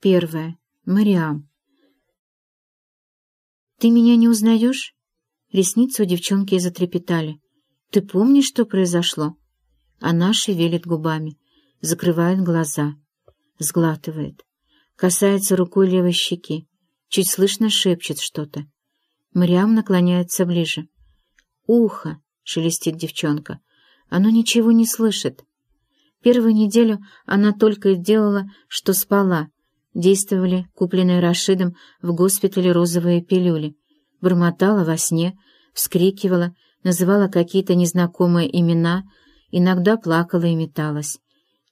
Первое. Мариам. «Ты меня не узнаешь?» Ресницы у девчонки затрепетали. «Ты помнишь, что произошло?» Она шевелит губами, закрывает глаза, сглатывает, касается рукой левой щеки, чуть слышно шепчет что-то. Мариам наклоняется ближе. «Ухо!» — шелестит девчонка. «Оно ничего не слышит». Первую неделю она только и делала, что спала. Действовали купленные Рашидом в госпитале розовые пилюли. Бормотала во сне, вскрикивала, называла какие-то незнакомые имена, иногда плакала и металась.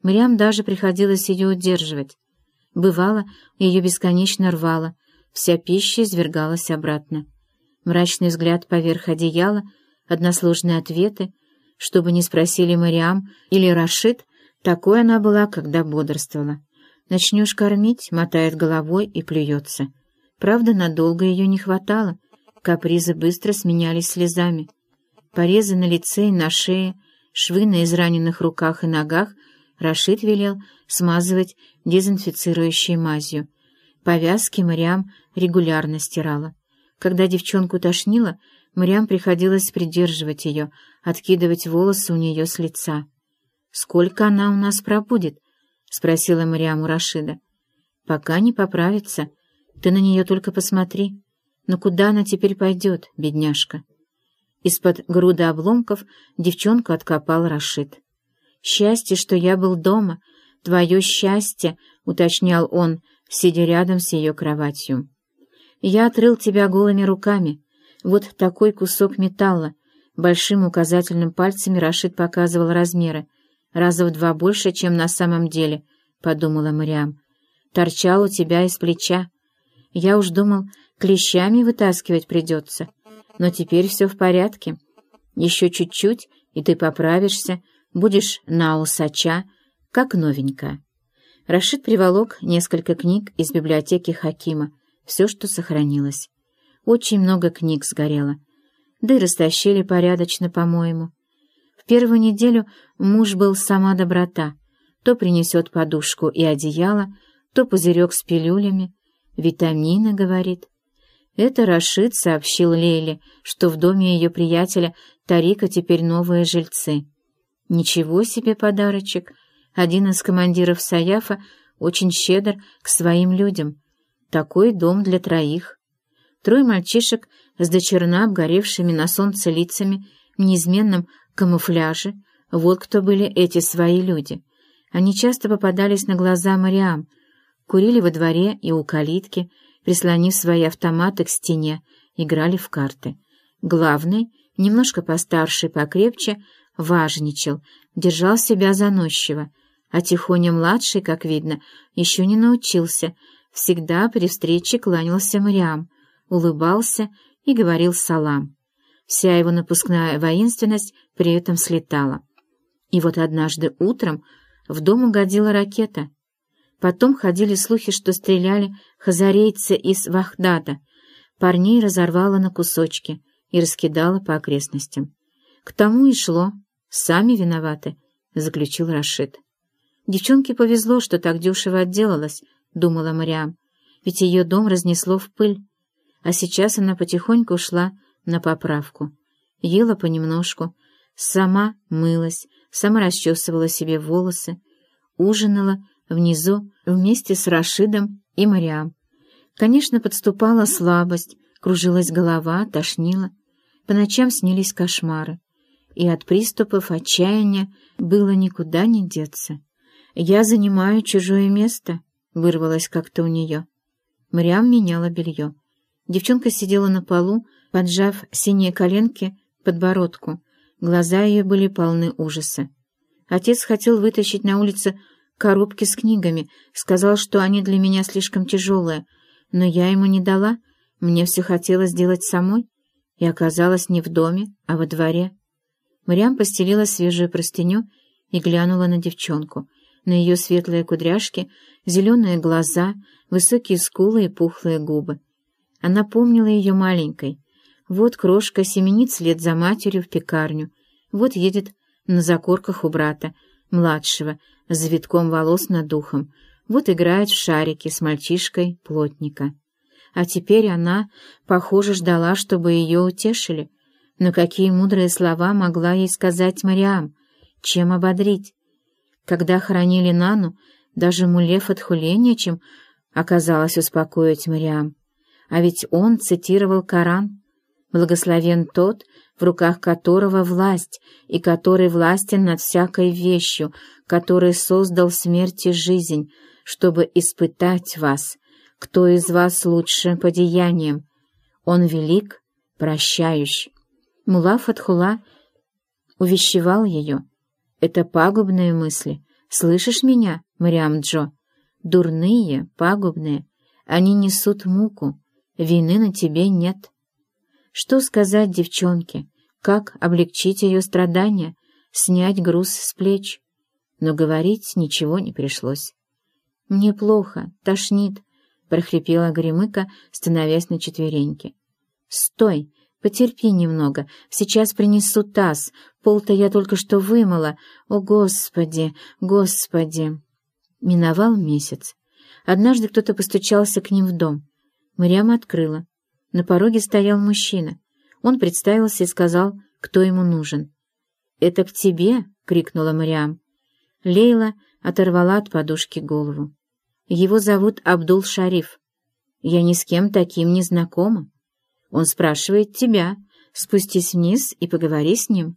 Мрям даже приходилось ее удерживать. Бывало, ее бесконечно рвало, вся пища извергалась обратно. Мрачный взгляд поверх одеяла, односложные ответы, чтобы не спросили Мариам или Рашид, такой она была, когда бодрствовала. Начнешь кормить, мотает головой и плюется. Правда, надолго ее не хватало. Капризы быстро сменялись слезами. Порезы на лице и на шее, швы на израненных руках и ногах Рашид велел смазывать дезинфицирующей мазью. Повязки Мариам регулярно стирала. Когда девчонку тошнило, Мариам приходилось придерживать ее, откидывать волосы у нее с лица. «Сколько она у нас пробудет?» — спросила Мариам у Рашида. «Пока не поправится. Ты на нее только посмотри. Но куда она теперь пойдет, бедняжка?» Из-под груды обломков девчонку откопал Рашид. «Счастье, что я был дома. Твое счастье», — уточнял он, сидя рядом с ее кроватью. «Я отрыл тебя голыми руками. Вот такой кусок металла». Большим указательным пальцами Рашид показывал размеры раза в два больше, чем на самом деле», — подумала Мариам. «Торчал у тебя из плеча. Я уж думал, клещами вытаскивать придется. Но теперь все в порядке. Еще чуть-чуть, и ты поправишься, будешь на усача, как новенькая». Рашид приволок несколько книг из библиотеки Хакима, все, что сохранилось. Очень много книг сгорело. Да и растащили порядочно, по-моему. Первую неделю муж был сама доброта. То принесет подушку и одеяло, то пузырек с пилюлями. «Витамины», — говорит. Это Рашид сообщил Лейле, что в доме ее приятеля Тарика теперь новые жильцы. Ничего себе подарочек! Один из командиров Саяфа очень щедр к своим людям. Такой дом для троих. Трое мальчишек с дочерна обгоревшими на солнце лицами в неизменном камуфляже. Вот кто были эти свои люди. Они часто попадались на глаза Мариам, курили во дворе и у калитки, прислонив свои автоматы к стене, играли в карты. Главный, немножко постарше и покрепче, важничал, держал себя заносчиво, а Тихоня-младший, как видно, еще не научился, всегда при встрече кланялся Мариам, улыбался и говорил салам. Вся его напускная воинственность при этом слетала. И вот однажды утром в дом угодила ракета. Потом ходили слухи, что стреляли хазарейцы из Вахдада. Парней разорвало на кусочки и раскидало по окрестностям. К тому и шло. Сами виноваты, — заключил Рашид. Девчонке повезло, что так дешево отделалась, — думала Мариам, ведь ее дом разнесло в пыль. А сейчас она потихоньку ушла на поправку. Ела понемножку, сама мылась, сама расчесывала себе волосы, ужинала внизу вместе с Рашидом и Мариам. Конечно, подступала слабость, кружилась голова, тошнила. По ночам снились кошмары, и от приступов отчаяния было никуда не деться. «Я занимаю чужое место», — вырвалось как-то у нее. Мариам меняла белье. Девчонка сидела на полу, поджав синие коленки подбородку. Глаза ее были полны ужаса. Отец хотел вытащить на улице коробки с книгами, сказал, что они для меня слишком тяжелые, но я ему не дала, мне все хотелось сделать самой, и оказалась не в доме, а во дворе. Мариам постелила свежую простыню и глянула на девчонку, на ее светлые кудряшки, зеленые глаза, высокие скулы и пухлые губы. Она помнила ее маленькой, вот крошка семенит след за матерью в пекарню. Вот едет на закорках у брата, младшего, с завитком волос над духом. Вот играет в шарики с мальчишкой плотника. А теперь она, похоже, ждала, чтобы ее утешили. Но какие мудрые слова могла ей сказать Мариам? Чем ободрить? Когда хоронили Нану, даже Мулеф от Хуле нечем оказалось успокоить Мариам. А ведь он цитировал Коран. «Благословен тот, в руках которого власть, и который властен над всякой вещью, который создал смерть и жизнь, чтобы испытать вас, кто из вас лучше по деяниям. Он велик, прощающий». Мула Фатхула увещевал ее. «Это пагубные мысли. Слышишь меня, Мариам Джо? Дурные, пагубные. Они несут муку. Вины на тебе нет. Что сказать девчонке? Как облегчить ее страдания? Снять груз с плеч? Но говорить ничего не пришлось. «Мне плохо, тошнит», — прохрипела Гремыка, становясь на четвереньки. «Стой! Потерпи немного, сейчас принесу таз, пол-то я только что вымыла. О, Господи, Господи!» Миновал месяц. Однажды кто-то постучался к ним в дом. Мариам открыла. На пороге стоял мужчина. Он представился и сказал, кто ему нужен. «Это к тебе?» — крикнула Мариам. Лейла оторвала от подушки голову. «Его зовут Абдул-Шариф. Я ни с кем таким не знакома. Он спрашивает тебя. Спустись вниз и поговори с ним.